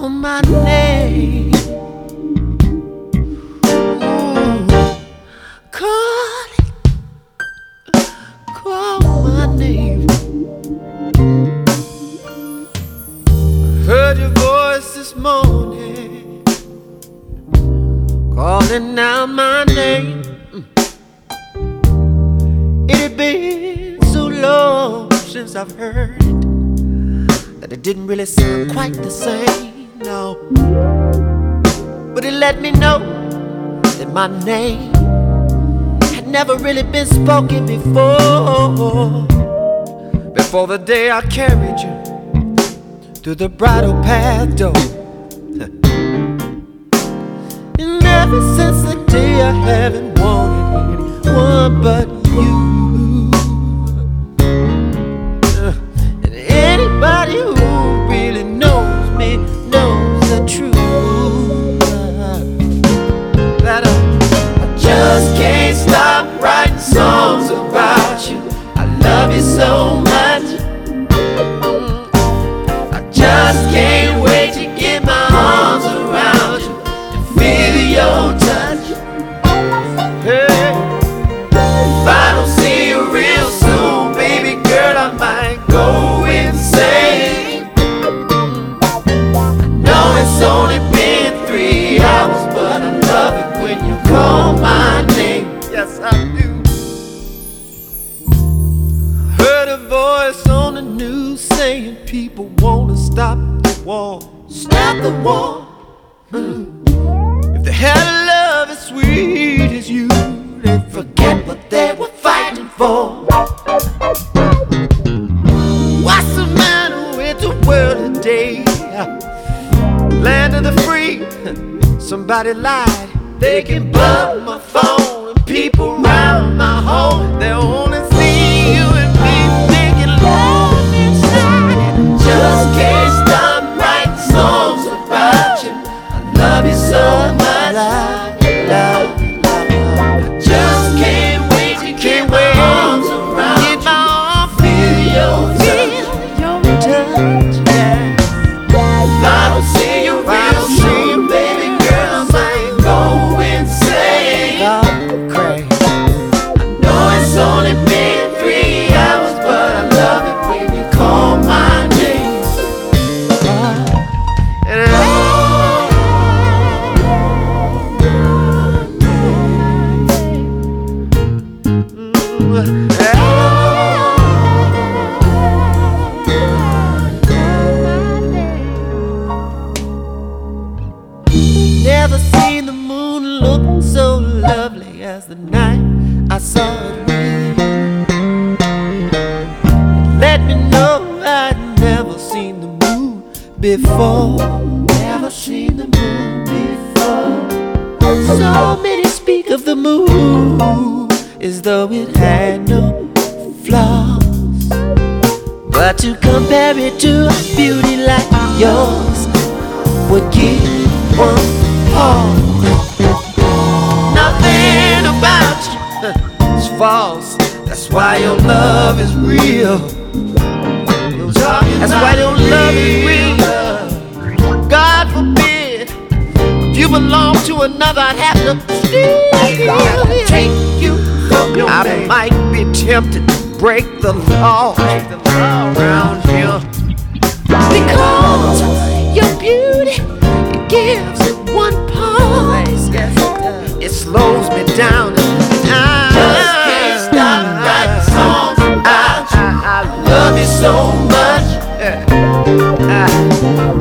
call my name. Ooh, call it, call my name. Heard your voice this morning, calling out my name. It had been so long since I've heard it that it didn't really sound quite the same, no. But it let me know that my name had never really been spoken before. Before the day I carried you through the bridal path door. and ever since the day I haven't wanted anyone but people wanna stop the war. Stop the war. Mm. If they had a love as sweet as you, they'd forget what they were fighting for. What's the matter with the world today? Land of the free. Somebody lied. They can bug my phone and people round my home. They're only Never seen the moon look so lovely as the night I saw it. Let me know I'd never seen the moon before. Never seen the moon before. So many speak of the moon as though it had no flaws. But to compare it to a beauty like yours would give one pause. Nothing about you is false. That's why your love is real. That's why your love is real. God forbid if you belong to another, I'd have to steal. tempted to break the law around here. Because your beauty it gives it one pause. It slows me down. I just can't stop writing songs about you. I love you so much. Uh, uh.